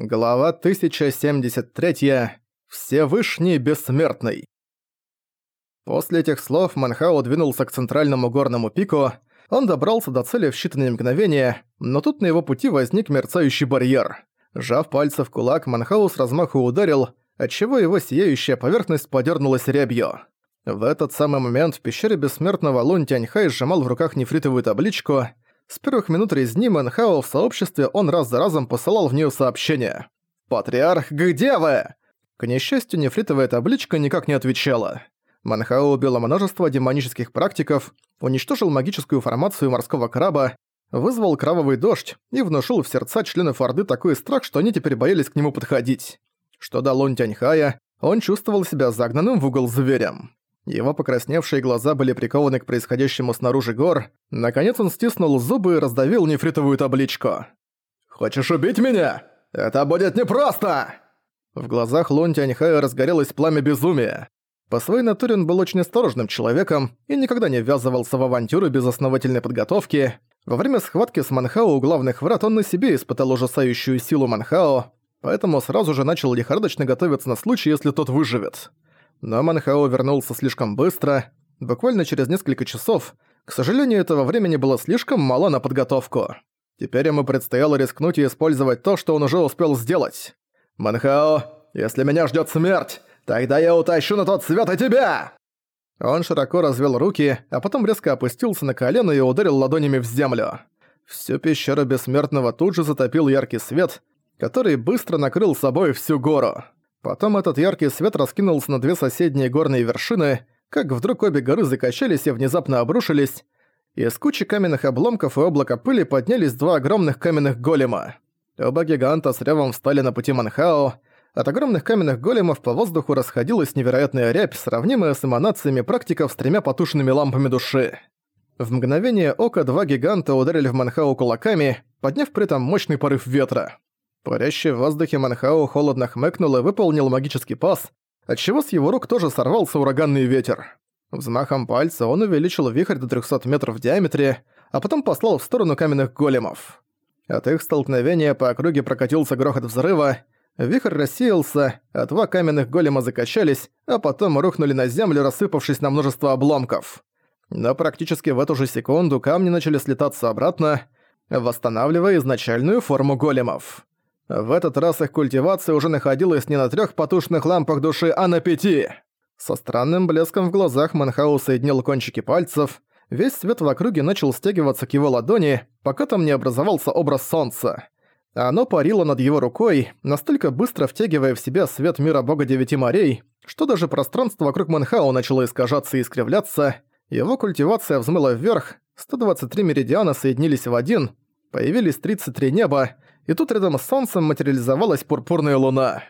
Глава 1073. Всевышний Бессмертный. После этих слов Манхао двинулся к центральному горному пику. Он добрался до цели в считанные мгновения, но тут на его пути возник мерцающий барьер. Жав пальцы в кулак, Манхао с размаху ударил, отчего его сияющая поверхность подернулась рябью. В этот самый момент в пещере Бессмертного Лун Тяньхай сжимал в руках нефритовую табличку – с первых минут резни Мэнхао в сообществе он раз за разом посылал в нее сообщения. «Патриарх, где вы?» К несчастью, нефритовая табличка никак не отвечала. Манхао убил множество демонических практиков, уничтожил магическую формацию морского краба, вызвал кровавый дождь и внушил в сердца членов Орды такой страх, что они теперь боялись к нему подходить. Что до Лун Тяньхая, он чувствовал себя загнанным в угол зверем. Его покрасневшие глаза были прикованы к происходящему снаружи гор. Наконец он стиснул зубы и раздавил нефритовую табличку. «Хочешь убить меня? Это будет непросто!» В глазах Лун Тяньхая разгорелось пламя безумия. По своей натуре он был очень осторожным человеком и никогда не ввязывался в авантюры без основательной подготовки. Во время схватки с Манхао у главных врат он на себе испытал ужасающую силу Манхао, поэтому сразу же начал лихорадочно готовиться на случай, если тот выживет. Но Манхао вернулся слишком быстро, буквально через несколько часов. К сожалению, этого времени было слишком мало на подготовку. Теперь ему предстояло рискнуть и использовать то, что он уже успел сделать. «Манхао, если меня ждет смерть, тогда я утащу на тот свет и тебя!» Он широко развел руки, а потом резко опустился на колено и ударил ладонями в землю. Всю пещеру Бессмертного тут же затопил яркий свет, который быстро накрыл собой всю гору. Потом этот яркий свет раскинулся на две соседние горные вершины, как вдруг обе горы закачались и внезапно обрушились. Из кучи каменных обломков и облака пыли поднялись два огромных каменных голема. Оба гиганта с ревом встали на пути Манхао. От огромных каменных големов по воздуху расходилась невероятная рябь, сравнимая с эманациями практиков с тремя потушенными лампами души. В мгновение ока два гиганта ударили в Манхао кулаками, подняв при этом мощный порыв ветра. Парящий в воздухе Манхао холодно хмыкнул и выполнил магический пас, отчего с его рук тоже сорвался ураганный ветер. Взмахом пальца он увеличил вихрь до 300 метров в диаметре, а потом послал в сторону каменных големов. От их столкновения по округе прокатился грохот взрыва, вихрь рассеялся, а два каменных голема закачались, а потом рухнули на землю, рассыпавшись на множество обломков. Но практически в эту же секунду камни начали слетаться обратно, восстанавливая изначальную форму големов. В этот раз их культивация уже находилась не на трех потушенных лампах души, а на пяти. Со странным блеском в глазах Манхау соединил кончики пальцев. Весь свет в округе начал стягиваться к его ладони, пока там не образовался образ солнца. Оно парило над его рукой, настолько быстро втягивая в себя свет мира бога девяти морей, что даже пространство вокруг Манхау начало искажаться и искривляться. Его культивация взмыла вверх, 123 меридиана соединились в один, появились 33 неба, и тут рядом с Солнцем материализовалась пурпурная луна.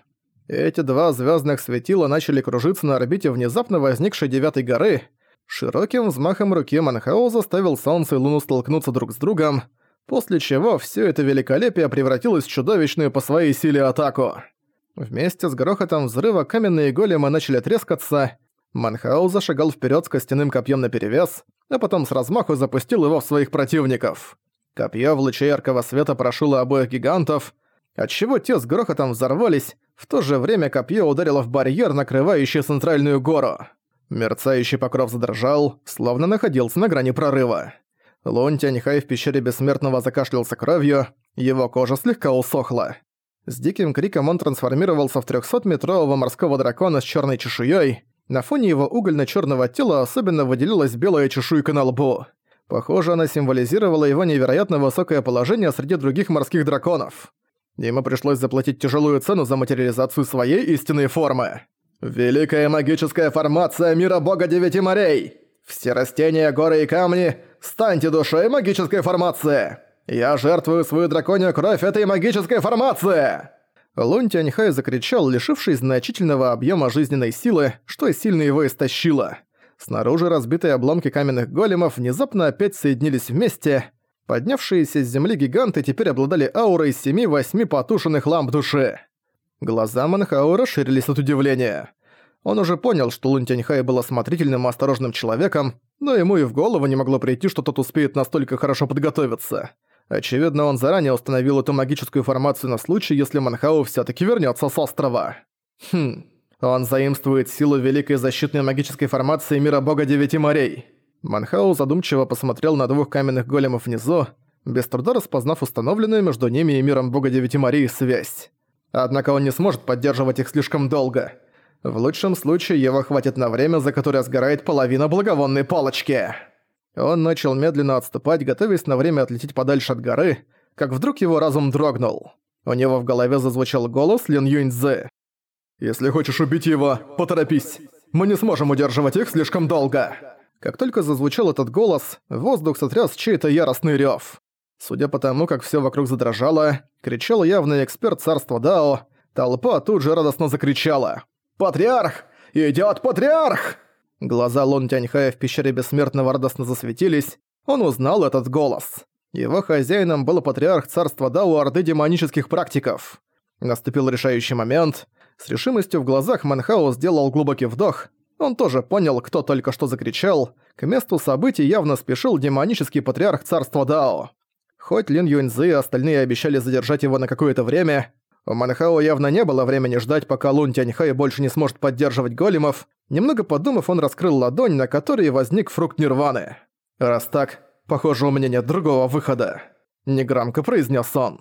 Эти два звездных светила начали кружиться на орбите внезапно возникшей девятой горы. Широким взмахом руки Манхао заставил Солнце и Луну столкнуться друг с другом, после чего все это великолепие превратилось в чудовищную по своей силе атаку. Вместе с грохотом взрыва каменные големы начали трескаться, Манхау зашагал вперед с костяным копьем наперевес, а потом с размаху запустил его в своих противников. Копье в луче яркого света прошило обоих гигантов, отчего те с грохотом взорвались, в то же время копье ударило в барьер, накрывающий центральную гору. Мерцающий покров задрожал, словно находился на грани прорыва. Лун Тяньхай в пещере Бессмертного закашлялся кровью, его кожа слегка усохла. С диким криком он трансформировался в 300-метрового морского дракона с черной чешуей. На фоне его угольно черного тела особенно выделилась белая чешуйка на лбу. Похоже, она символизировала его невероятно высокое положение среди других морских драконов. Ему пришлось заплатить тяжелую цену за материализацию своей истинной формы. «Великая магическая формация мира бога девяти морей! Все растения, горы и камни, станьте душой магической формации! Я жертвую свою драконью кровь этой магической формации!» Лун Тяньхай закричал, лишившись значительного объема жизненной силы, что сильно его истощило. Снаружи разбитые обломки каменных големов внезапно опять соединились вместе. Поднявшиеся с земли гиганты теперь обладали аурой семи-восьми потушенных ламп души. Глаза Манхау расширились от удивления. Он уже понял, что Лун Тяньхай был осмотрительным и осторожным человеком, но ему и в голову не могло прийти, что тот успеет настолько хорошо подготовиться. Очевидно, он заранее установил эту магическую формацию на случай, если Манхау всё-таки вернётся с острова. Хм, он заимствует силу великой защитной магической формации мира бога Девяти морей. Манхау задумчиво посмотрел на двух каменных големов внизу, без труда распознав установленную между ними и миром бога Девяти морей связь. Однако он не сможет поддерживать их слишком долго. В лучшем случае его хватит на время, за которое сгорает половина благовонной палочки. Он начал медленно отступать, готовясь на время отлететь подальше от горы, как вдруг его разум дрогнул. У него в голове зазвучал голос Лин Юньцзы. «Если хочешь убить его, поторопись. Мы не сможем удерживать их слишком долго». Как только зазвучал этот голос, воздух сотряс чей-то яростный рёв. Судя по тому, как всё вокруг задрожало, кричал явный эксперт царства Дао, толпа тут же радостно закричала. «Патриарх! Идёт патриарх!» Глаза Лун Тяньхая в пещере Бессмертного радостно засветились. Он узнал этот голос. Его хозяином был патриарх царства Дао Орды демонических практиков. Наступил решающий момент. С решимостью в глазах Манхао сделал глубокий вдох. Он тоже понял, кто только что закричал. К месту событий явно спешил демонический патриарх царства Дао. Хоть Лин Юньзы и остальные обещали задержать его на какое-то время, у Манхао явно не было времени ждать, пока Лун Тяньхай больше не сможет поддерживать големов. Немного подумав, он раскрыл ладонь, на которой возник фрукт Нирваны. «Раз так, похоже, у меня нет другого выхода», — негромко произнес он.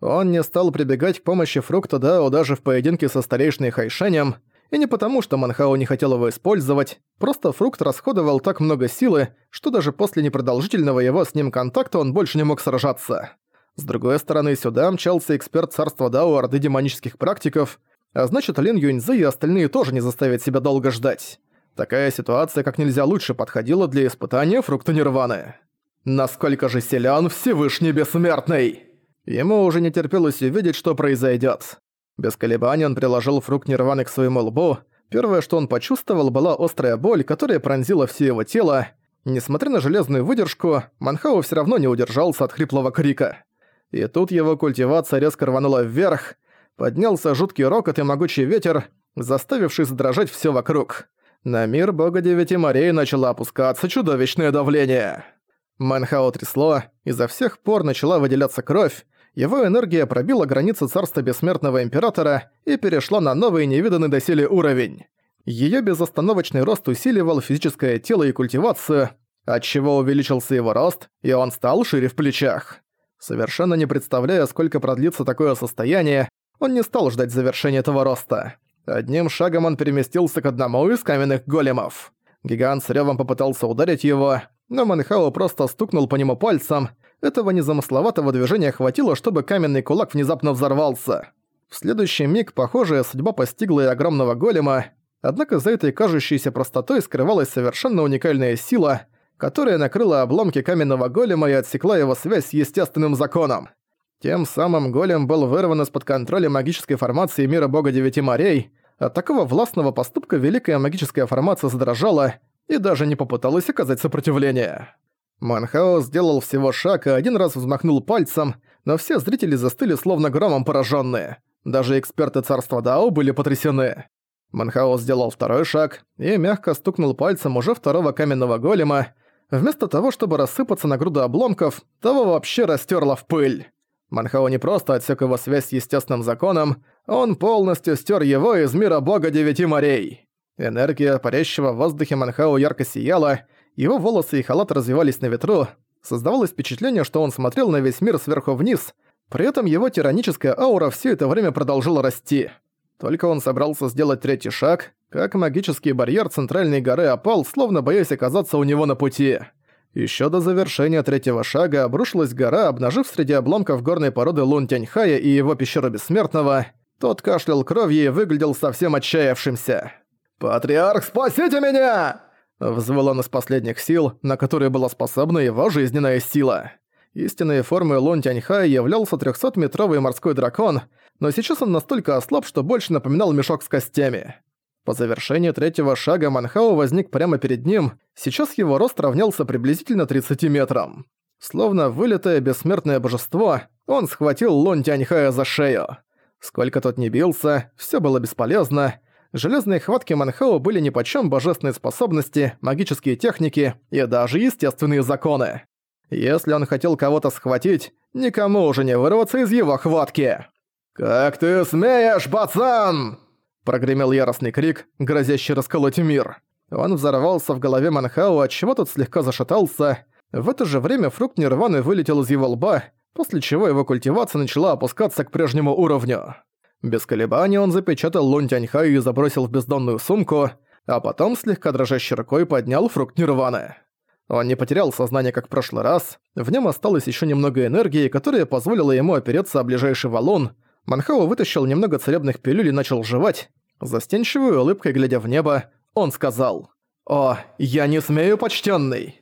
Он не стал прибегать к помощи фрукта Дао даже в поединке со старейшиной Хайшенем, и не потому, что Манхао не хотел его использовать, просто фрукт расходовал так много силы, что даже после непродолжительного его с ним контакта он больше не мог сражаться. С другой стороны, сюда мчался эксперт царства Дао Орды демонических практиков, а значит, Лин Юньзы и остальные тоже не заставят себя долго ждать. Такая ситуация как нельзя лучше подходила для испытания фрукта Нирваны. Насколько же силен Всевышний Бессмертный! Ему уже не терпелось увидеть, что произойдет. Без колебаний он приложил фрукт Нирваны к своему лбу. Первое, что он почувствовал, была острая боль, которая пронзила все его тело. Несмотря на железную выдержку, Манхау все равно не удержался от хриплого крика. И тут его культивация резко рванула вверх, поднялся жуткий рокот и могучий ветер, заставивший задрожать все вокруг. На мир бога девяти морей начало опускаться чудовищное давление. Манхао трясло, изо всех пор начала выделяться кровь, его энергия пробила границы царства бессмертного императора и перешла на новый невиданный доселе уровень. Её безостановочный рост усиливал физическое тело и культивацию, отчего увеличился его рост, и он стал шире в плечах. Совершенно не представляя, сколько продлится такое состояние, он не стал ждать завершения этого роста. Одним шагом он переместился к одному из каменных големов. Гигант с рёвом попытался ударить его, но Манхао просто стукнул по нему пальцем. Этого незамысловатого движения хватило, чтобы каменный кулак внезапно взорвался. В следующий миг похожая судьба постигла и огромного голема, однако за этой кажущейся простотой скрывалась совершенно уникальная сила — которая накрыла обломки каменного голема и отсекла его связь с естественным законом. Тем самым голем был вырван из-под контроля магической формации мира бога Девяти морей. От такого властного поступка великая магическая формация задрожала и даже не попыталась оказать сопротивление. Манхао сделал всего шаг и один раз взмахнул пальцем, но все зрители застыли словно громом пораженные. Даже эксперты царства Дао были потрясены. Манхао сделал второй шаг и мягко стукнул пальцем уже второго каменного голема, Вместо того, чтобы рассыпаться на груду обломков, того вообще растерло в пыль. Манхао не просто отсек его связь с естественным законом, он полностью стер его из мира бога девяти морей. Энергия парящего в воздухе Манхао ярко сияла, его волосы и халат развивались на ветру, создавалось впечатление, что он смотрел на весь мир сверху вниз, при этом его тираническая аура все это время продолжала расти. Только он собрался сделать третий шаг, как магический барьер центральной горы опал, словно боясь оказаться у него на пути. Еще до завершения третьего шага обрушилась гора, обнажив среди обломков горной породы Лун Тяньхая и его пещеру Бессмертного. Тот кашлял кровью и выглядел совсем отчаявшимся. «Патриарх, спасите меня!» Взвыл он из последних сил, на которые была способна его жизненная сила. Истинной формой Лун Тяньхая являлся 300-метровый морской дракон, но сейчас он настолько ослаб, что больше напоминал мешок с костями. По завершении третьего шага Манхао возник прямо перед ним, сейчас его рост равнялся приблизительно 30 метрам. Словно вылитое бессмертное божество, он схватил Лон Тяньхая за шею. Сколько тот не бился, все было бесполезно. Железные хватки Манхао были нипочём божественные способности, магические техники и даже естественные законы. Если он хотел кого-то схватить, Никому уже не вырваться из его хватки. «Как ты смеешь, пацан!» Прогремел яростный крик, грозящий расколоть мир. Он взорвался в голове Манхау, отчего тот слегка зашатался. В это же время фрукт Нирваны вылетел из его лба, после чего его культивация начала опускаться к прежнему уровню. Без колебаний он запечатал Лунь Тяньхай и забросил в бездонную сумку, а потом слегка дрожащей рукой поднял фрукт Нирваны. Он не потерял сознание, как в прошлый раз, в нем осталось еще немного энергии, которая позволила ему опереться о ближайший валун. Манхао вытащил немного целебных пилюль и начал жевать. Застенчивой улыбкой глядя в небо, он сказал «О, я не смею, почтенный!»